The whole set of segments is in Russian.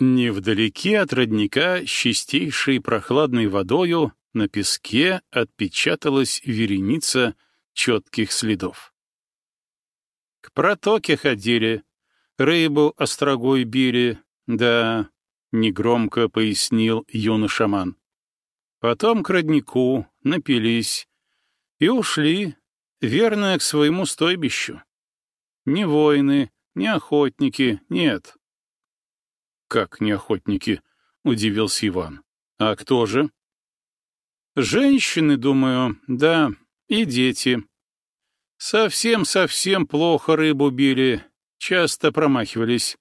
Невдалеке от родника с чистейшей прохладной водою на песке отпечаталась вереница четких следов. К протоке ходили, рыбу острогой били, да, — негромко пояснил юный шаман. Потом к роднику напились и ушли, верно, к своему стойбищу. Не воины, не охотники, нет. Как не охотники? — удивился Иван. А кто же? Женщины, думаю, да, и дети. Совсем-совсем плохо рыбу били, часто промахивались.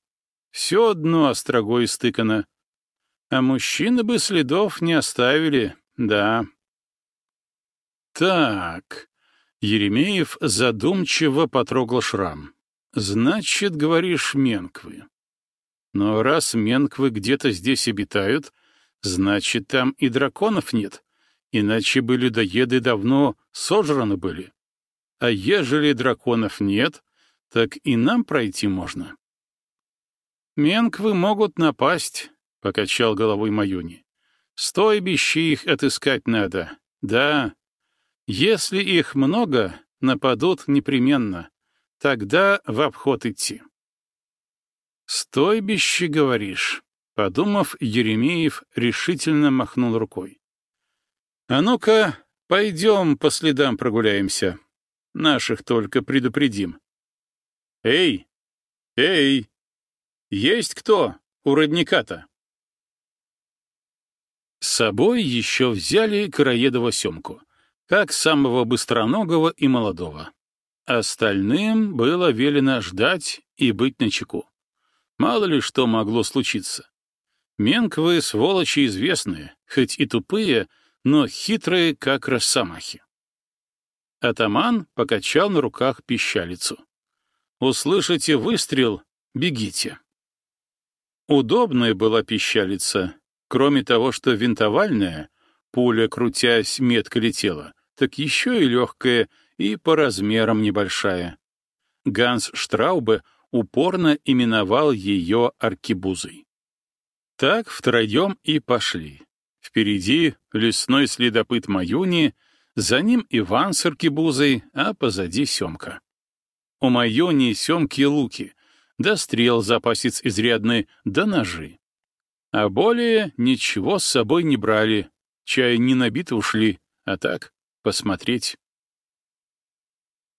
Все дно острогой стыкано. А мужчины бы следов не оставили, да. Так, Еремеев задумчиво потрогал шрам. Значит, говоришь, менквы. Но раз менквы где-то здесь обитают, значит, там и драконов нет, иначе бы людоеды давно сожраны были. А ежели драконов нет, так и нам пройти можно. Менквы могут напасть, — покачал головой Маюни. Стойбище их отыскать надо. Да. Если их много, нападут непременно. Тогда в обход идти. «Стойбище, говоришь?» Подумав, Еремеев решительно махнул рукой. «А ну-ка, пойдем по следам прогуляемся. Наших только предупредим». «Эй! Эй! Есть кто у родника-то?» С собой еще взяли Караедова Семку, как самого быстроногого и молодого. Остальным было велено ждать и быть начеку. Мало ли что могло случиться. Менковые сволочи известные, хоть и тупые, но хитрые, как росомахи. Атаман покачал на руках пищалицу. «Услышите выстрел — бегите». Удобная была пищалица, кроме того, что винтовальная, пуля, крутясь, метко летела, так еще и легкая и по размерам небольшая. Ганс Штраубе упорно именовал ее аркебузой. Так втроем и пошли. Впереди лесной следопыт Маюни, за ним Иван с аркебузой, а позади Семка. У Маюни Семки луки, да стрел запасец изрядный, да ножи. А более ничего с собой не брали, чай не набито ушли, а так посмотреть.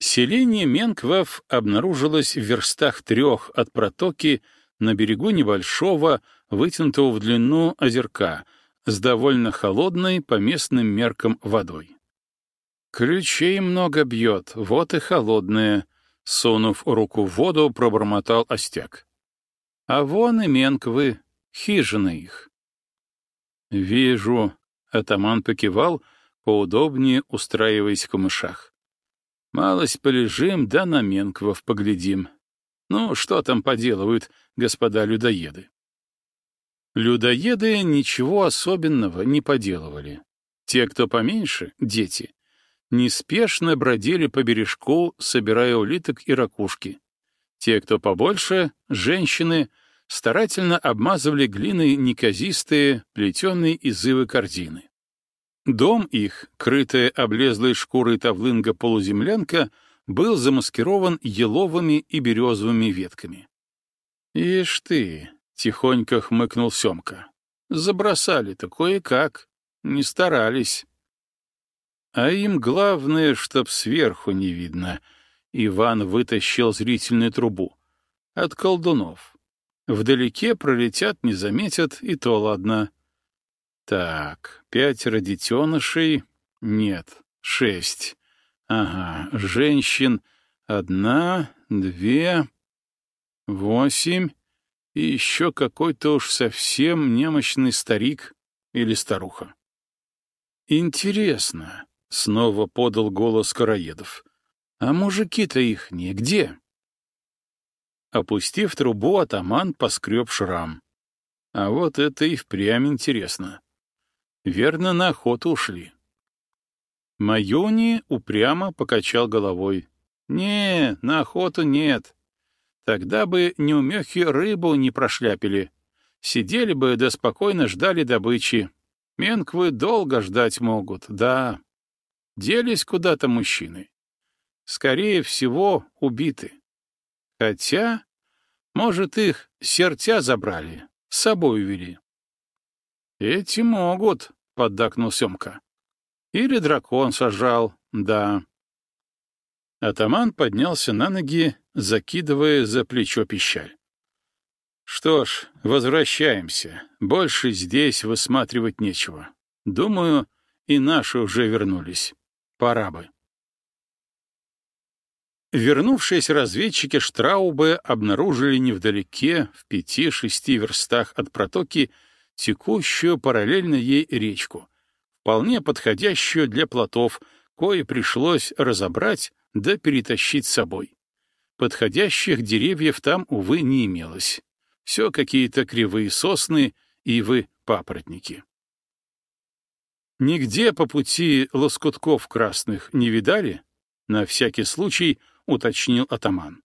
Селение Менквав обнаружилось в верстах трех от протоки на берегу небольшого, вытянутого в длину озерка, с довольно холодной по местным меркам водой. «Ключей много бьет, вот и холодная», — сунув руку в воду, пробормотал остяк. «А вон и Менквы, хижины их». «Вижу», — атаман покивал, поудобнее устраиваясь в камышах. Малость полежим, да на Менквов поглядим. Ну, что там поделывают господа людоеды? Людоеды ничего особенного не поделывали. Те, кто поменьше, дети, неспешно бродили по бережку, собирая улиток и ракушки. Те, кто побольше, женщины, старательно обмазывали глиной неказистые, плетеные из ивы корзины. Дом их, крытая облезлой шкурой тавлынга полуземлянка, был замаскирован еловыми и березовыми ветками. «Ишь ты!» — тихонько хмыкнул Семка. «Забросали-то кое-как, не старались». А им главное, чтоб сверху не видно. Иван вытащил зрительную трубу. От колдунов. Вдалеке пролетят, не заметят, и то ладно. Так, пятеро детенышей? Нет, шесть. Ага, женщин одна, две, восемь и еще какой-то уж совсем немощный старик или старуха. Интересно, — снова подал голос Караедов. А мужики-то их нигде. Опустив трубу, атаман поскреб шрам. А вот это и впрямь интересно. Верно, на охоту ушли. Маюни упрямо покачал головой. «Не, на охоту нет. Тогда бы неумехи рыбу не прошляпили. Сидели бы да спокойно ждали добычи. Менквы долго ждать могут, да. Делись куда-то мужчины. Скорее всего, убиты. Хотя, может, их сердца забрали, с собой увели. «Эти могут», — поддакнул Семка. «Или дракон сожрал, да». Атаман поднялся на ноги, закидывая за плечо пищаль. «Что ж, возвращаемся. Больше здесь высматривать нечего. Думаю, и наши уже вернулись. Пора бы». Вернувшиеся разведчики Штраубе обнаружили невдалеке, в пяти-шести верстах от протоки, текущую параллельно ей речку, вполне подходящую для плотов, кое пришлось разобрать да перетащить с собой. Подходящих деревьев там, увы, не имелось. Все какие-то кривые сосны, ивы, папоротники. Нигде по пути лоскутков красных не видали? На всякий случай — уточнил атаман.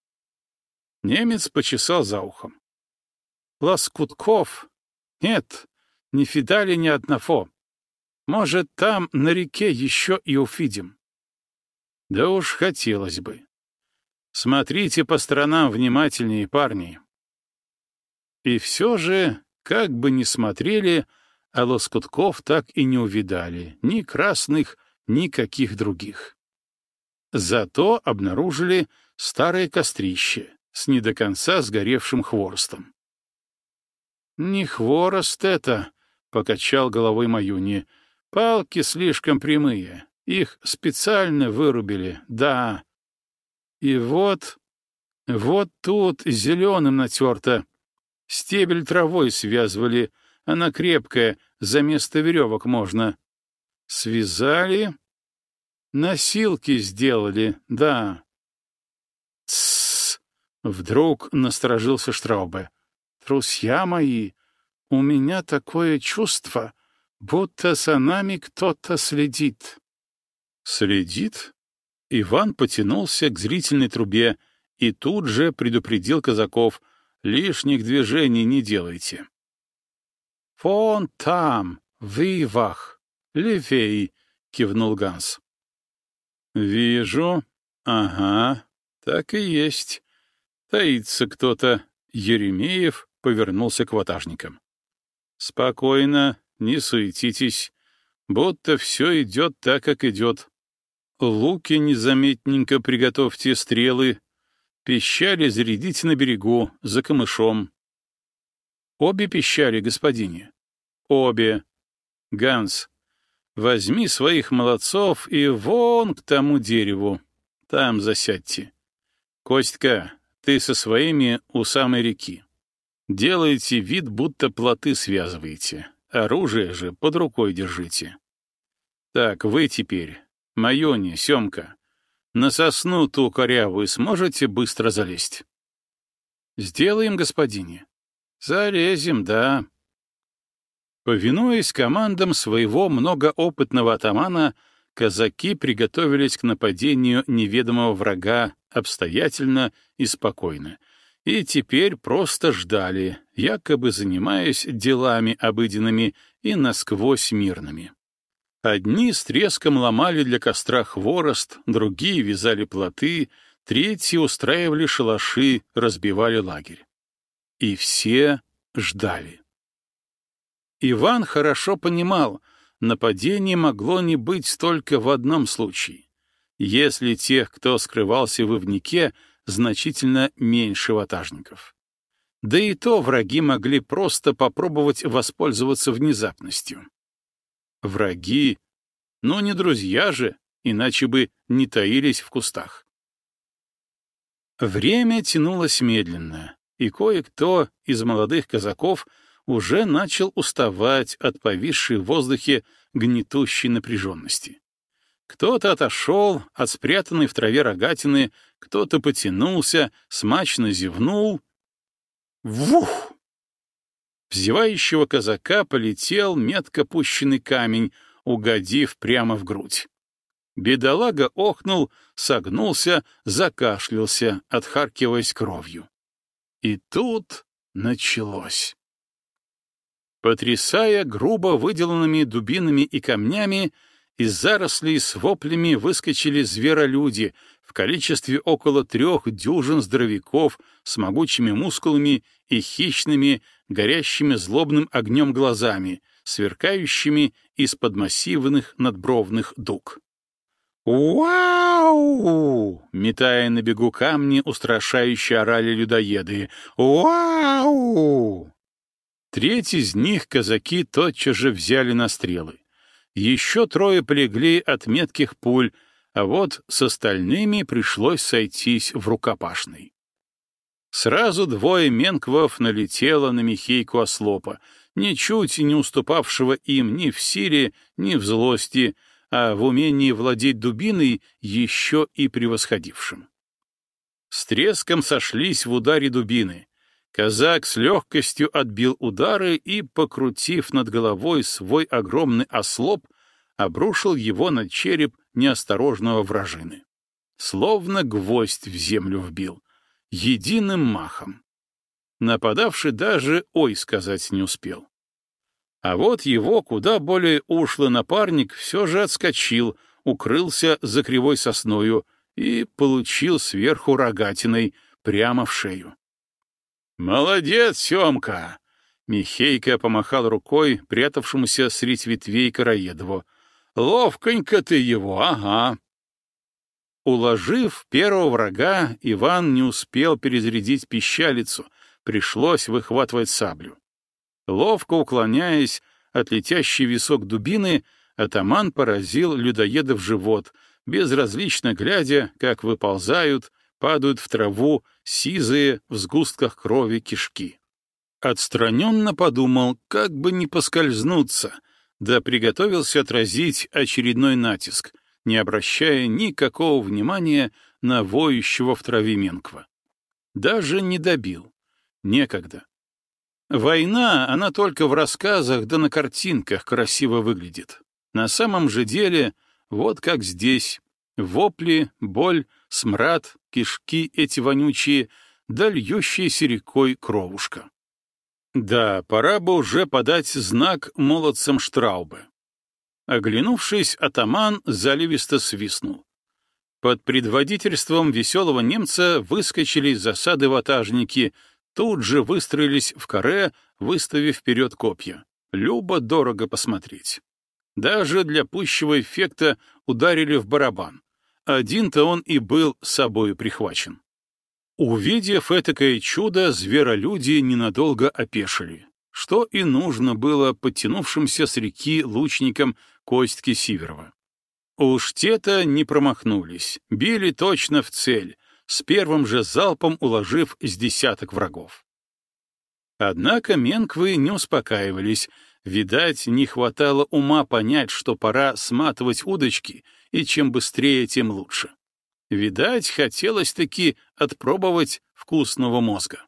Немец почесал за ухом. Лоскутков? Нет, не фидали ни одного. Может, там на реке еще и увидим. Да уж хотелось бы. Смотрите по сторонам внимательнее, парни. И все же, как бы ни смотрели, а лоскутков так и не увидали, ни красных, ни каких других. Зато обнаружили старое кострище с не до конца сгоревшим хворостом. «Не хворост это», — покачал головой Маюни. «Палки слишком прямые. Их специально вырубили, да. И вот... Вот тут зеленым натерто. Стебель травой связывали. Она крепкая, за место веревок можно. Связали, Носилки сделали, да. Тссс! Вдруг насторожился Штраубе. Трусья мои, у меня такое чувство, будто за нами кто-то следит. Следит? Иван потянулся к зрительной трубе и тут же предупредил казаков — лишних движений не делайте. «Вон там, в ивах, левей», — кивнул Ганс. «Вижу. Ага, так и есть. Таится кто-то». Еремеев повернулся к ватажникам. «Спокойно, не суетитесь, будто все идет так, как идет. Луки незаметненько приготовьте стрелы, пищали зарядите на берегу, за камышом». «Обе пищали, господине?» «Обе. Ганс, Возьми своих молодцов и вон к тому дереву. Там засядьте. Костька, ты со своими у самой реки. Делайте вид, будто плоты связываете. Оружие же под рукой держите. Так, вы теперь, Майони, Семка, на сосну ту корявую сможете быстро залезть? Сделаем, господине. Залезем, да. Повинуясь командам своего многоопытного атамана, казаки приготовились к нападению неведомого врага обстоятельно и спокойно, и теперь просто ждали, якобы занимаясь делами обыденными и насквозь мирными. Одни с треском ломали для костра хворост, другие вязали плоты, третьи устраивали шалаши, разбивали лагерь. И все ждали. Иван хорошо понимал, нападение могло не быть только в одном случае. Если тех, кто скрывался в Ивнике, значительно меньше ватажников. Да и то враги могли просто попробовать воспользоваться внезапностью. Враги? Ну, не друзья же, иначе бы не таились в кустах. Время тянулось медленно, и кое-кто из молодых казаков — уже начал уставать от повисшей в воздухе гнетущей напряженности. Кто-то отошел от спрятанной в траве рогатины, кто-то потянулся, смачно зевнул. Вух! В зевающего казака полетел метко пущенный камень, угодив прямо в грудь. Бедолага охнул, согнулся, закашлялся, отхаркиваясь кровью. И тут началось. Потрясая грубо выделанными дубинами и камнями, из зарослей с воплями выскочили зверолюди в количестве около трех дюжин здоровяков с могучими мускулами и хищными, горящими злобным огнем глазами, сверкающими из-под массивных надбровных дуг. «Вау!» — метая на бегу камни, устрашающе орали людоеды. «Вау!» Треть из них казаки тотчас же взяли на стрелы. Еще трое полегли от метких пуль, а вот с остальными пришлось сойтись в рукопашной. Сразу двое менквов налетело на Михейку Ослопа, ничуть не уступавшего им ни в силе, ни в злости, а в умении владеть дубиной еще и превосходившим. С треском сошлись в ударе дубины. Казак с легкостью отбил удары и, покрутив над головой свой огромный ослоп, обрушил его на череп неосторожного вражины. Словно гвоздь в землю вбил, единым махом. Нападавший даже «ой» сказать не успел. А вот его куда более ушлый напарник все же отскочил, укрылся за кривой сосною и получил сверху рогатиной прямо в шею. «Молодец, Семка!» Михейка помахал рукой прятавшемуся средь ветвей Караедову. «Ловконько ты его, ага!» Уложив первого врага, Иван не успел перезарядить пищалицу, пришлось выхватывать саблю. Ловко уклоняясь от летящей висок дубины, атаман поразил людоеда в живот, безразлично глядя, как выползают, падают в траву сизые в сгустках крови кишки. Отстраненно подумал, как бы не поскользнуться, да приготовился отразить очередной натиск, не обращая никакого внимания на воющего в траве Менква. Даже не добил. Некогда. Война, она только в рассказах да на картинках красиво выглядит. На самом же деле, вот как здесь. Вопли, боль, смрад, кишки эти вонючие, да льющаяся рекой кровушка. Да, пора бы уже подать знак молодцам Штраубы. Оглянувшись, атаман заливисто свистнул. Под предводительством веселого немца выскочили из засады ватажники, тут же выстроились в каре, выставив вперед копья. Любо-дорого посмотреть. Даже для пущего эффекта ударили в барабан. Один-то он и был с собою прихвачен. Увидев этакое чудо, зверолюди ненадолго опешили, что и нужно было подтянувшимся с реки лучникам Костьки Сиверова. Уж те-то не промахнулись, били точно в цель, с первым же залпом уложив с десяток врагов. Однако менквы не успокаивались, видать, не хватало ума понять, что пора сматывать удочки, и чем быстрее, тем лучше. Видать, хотелось-таки отпробовать вкусного мозга.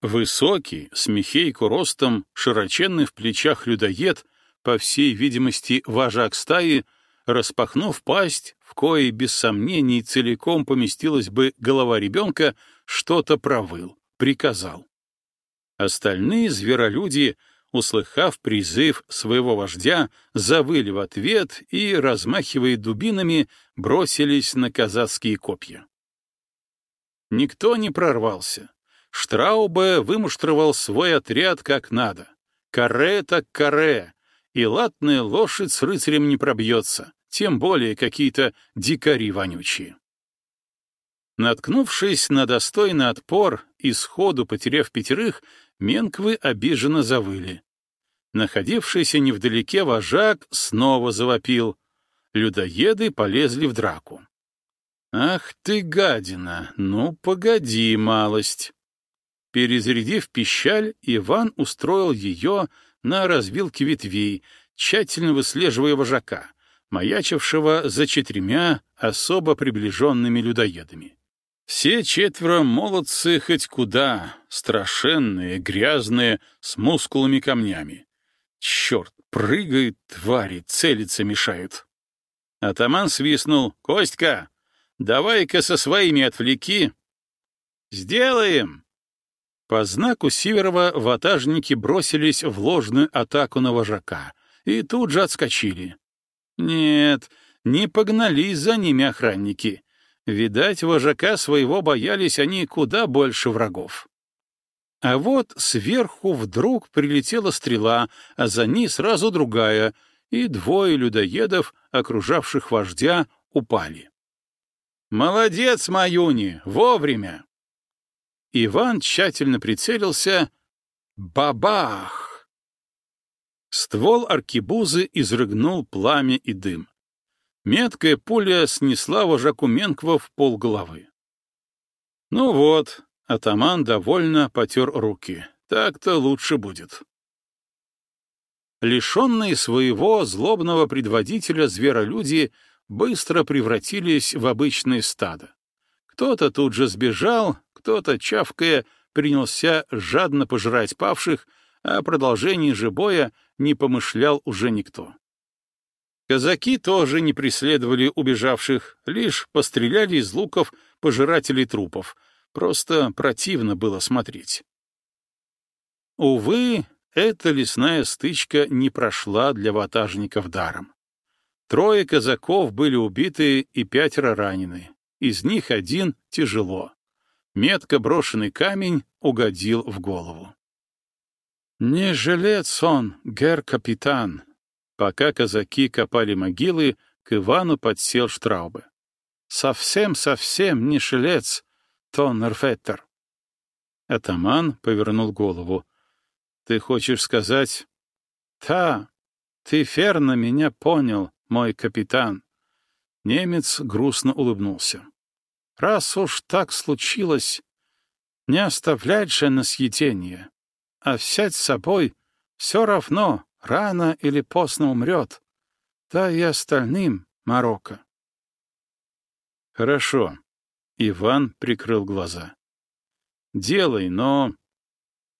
Высокий, с мехейку ростом, широченный в плечах людоед, по всей видимости, вожак стаи, распахнув пасть, в коей, без сомнений, целиком поместилась бы голова ребенка, что-то провыл, приказал. Остальные зверолюди, услыхав призыв своего вождя, завыли в ответ и, размахивая дубинами, бросились на казацкие копья. Никто не прорвался. Штраубе вымуштровал свой отряд как надо. Каре так каре, и латная лошадь с рыцарем не пробьется, тем более какие-то дикари вонючие. Наткнувшись на достойный отпор и сходу потеряв пятерых, менквы обиженно завыли. Находившийся невдалеке вожак снова завопил. Людоеды полезли в драку. «Ах ты, гадина! Ну, погоди, малость!» Перезарядив пищаль, Иван устроил ее на развилке ветвей, тщательно выслеживая вожака, маячившего за четырьмя особо приближенными людоедами. Все четверо молодцы хоть куда, страшенные, грязные, с мускулами камнями. Черт, прыгают твари, целиться мешают. Атаман свистнул. «Костька, давай-ка со своими отвлеки». «Сделаем!» По знаку Сиверова ватажники бросились в ложную атаку на вожака и тут же отскочили. Нет, не погнались за ними охранники. Видать, вожака своего боялись они куда больше врагов. А вот сверху вдруг прилетела стрела, а за ней сразу другая, и двое людоедов, окружавших вождя, упали. «Молодец, Маюни! Вовремя!» Иван тщательно прицелился. Бабах! Ствол аркебузы изрыгнул пламя и дым. Меткая пуля снесла вожаку Менква в полголовы. Ну вот, атаман довольно потер руки. Так-то лучше будет. Лишенные своего злобного предводителя зверолюди быстро превратились в обычное стадо. Кто-то тут же сбежал, кто-то, чавкая, принялся жадно пожирать павших, а о продолжении же боя не помышлял уже никто. Казаки тоже не преследовали убежавших, лишь постреляли из луков пожирателей трупов. Просто противно было смотреть. Увы, эта лесная стычка не прошла для ватажников даром. Трое казаков были убиты и пятеро ранены. Из них один тяжело. Метко брошенный камень угодил в голову. «Не жилец он, гер-капитан», Пока казаки копали могилы, к Ивану подсел Штраубе. «Совсем-совсем не шелец, Тоннерфеттер». Атаман повернул голову. «Ты хочешь сказать...» «Та, ты верно меня понял, мой капитан». Немец грустно улыбнулся. «Раз уж так случилось, не оставлять же на съедение, а взять с собой все равно Рано или поздно умрет. Да и остальным Марокко. Хорошо. Иван прикрыл глаза. Делай, но...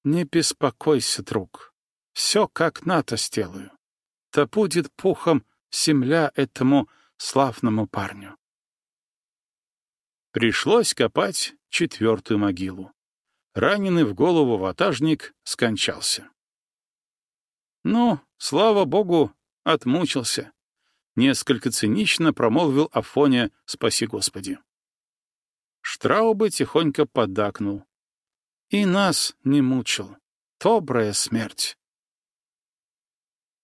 Не беспокойся, друг. Все как надо сделаю. Да будет пухом земля этому славному парню. Пришлось копать четвертую могилу. Раненый в голову ватажник скончался. Ну, слава богу, отмучился. Несколько цинично промолвил Афоня «Спаси Господи». Штрауба тихонько поддакнул. И нас не мучил. Добрая смерть.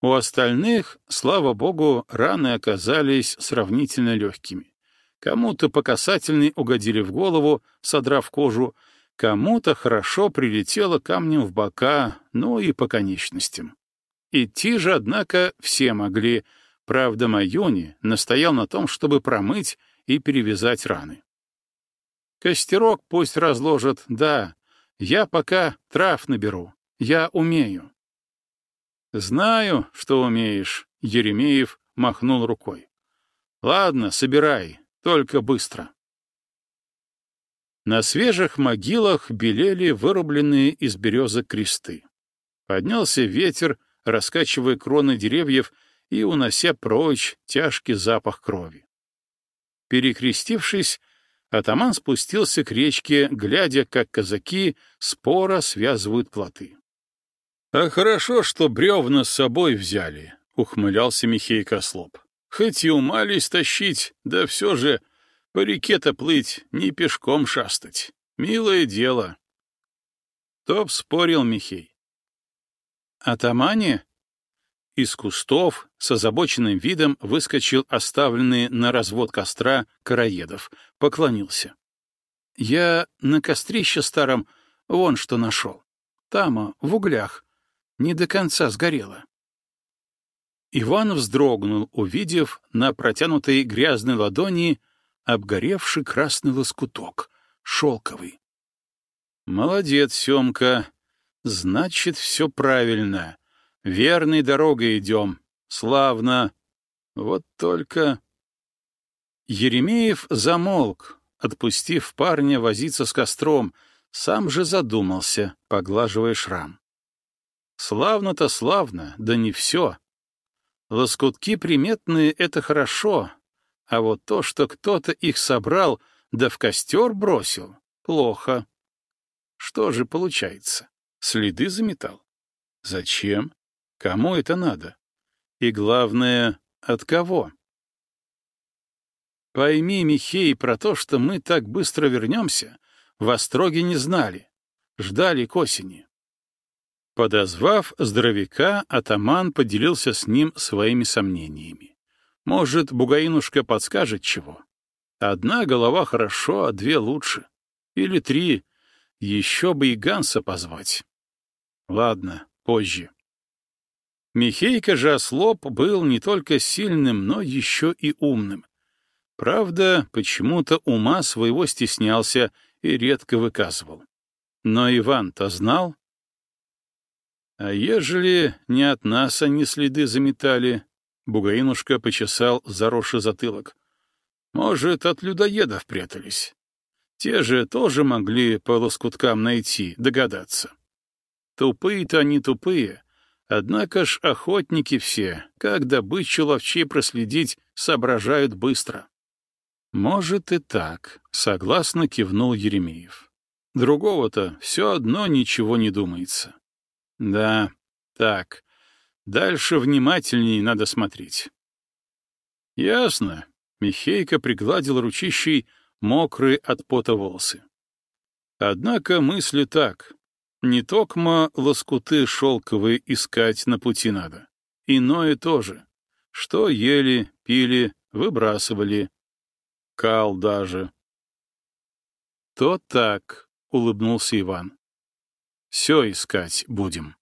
У остальных, слава богу, раны оказались сравнительно легкими. Кому-то по касательной угодили в голову, содрав кожу, кому-то хорошо прилетело камнем в бока, ну и по конечностям. Идти же, однако, все могли. Правда, Майони настоял на том, чтобы промыть и перевязать раны. Костерок пусть разложат, да. Я пока трав наберу. Я умею. Знаю, что умеешь, Еремеев махнул рукой. Ладно, собирай, только быстро. На свежих могилах белели вырубленные из березы кресты. Поднялся ветер, раскачивая кроны деревьев и унося прочь тяжкий запах крови. Перекрестившись, атаман спустился к речке, глядя, как казаки споро связывают плоты. — А хорошо, что бревна с собой взяли, — ухмылялся Михей Кослоп. — Хоть и умались тащить, да все же по реке-то плыть, не пешком шастать. Милое дело. Топ спорил Михей. «Атамане?» Из кустов с озабоченным видом выскочил оставленный на развод костра Караедов, поклонился. «Я на кострище старом вон что нашел. Тама, в углях. Не до конца сгорело». Иван вздрогнул, увидев на протянутой грязной ладони обгоревший красный лоскуток, шелковый. «Молодец, Семка!» Значит, все правильно. Верной дорогой идем. Славно. Вот только... Еремеев замолк, отпустив парня возиться с костром, сам же задумался, поглаживая шрам. Славно-то славно, да не все. Лоскутки приметные — это хорошо, а вот то, что кто-то их собрал, да в костер бросил, плохо. Что же получается? Следы заметал? Зачем? Кому это надо? И главное, от кого? Пойми, Михей, про то, что мы так быстро вернемся, в Остроге не знали. Ждали к осени. Подозвав здоровяка, атаман поделился с ним своими сомнениями. Может, Бугаинушка подскажет чего? Одна голова хорошо, а две лучше. Или три. Еще бы и Ганса позвать. Ладно, позже. Михейка же ослоп был не только сильным, но еще и умным. Правда, почему-то ума своего стеснялся и редко выказывал. Но Иван-то знал. А ежели не от нас они следы заметали, Бугаинушка почесал заросший затылок. Может, от людоедов прятались. Те же тоже могли по лоскуткам найти, догадаться. Тупые-то они тупые, однако ж охотники все, как добычу ловчей проследить, соображают быстро. Может и так, согласно кивнул Еремеев. Другого-то все одно ничего не думается. Да, так, дальше внимательней надо смотреть. Ясно, Михейка пригладил ручищей мокрые от пота волосы. Однако мысли так. Не токмо лоскуты шелковые искать на пути надо. Иное тоже. Что ели, пили, выбрасывали. Кал даже. То так, — улыбнулся Иван. Все искать будем.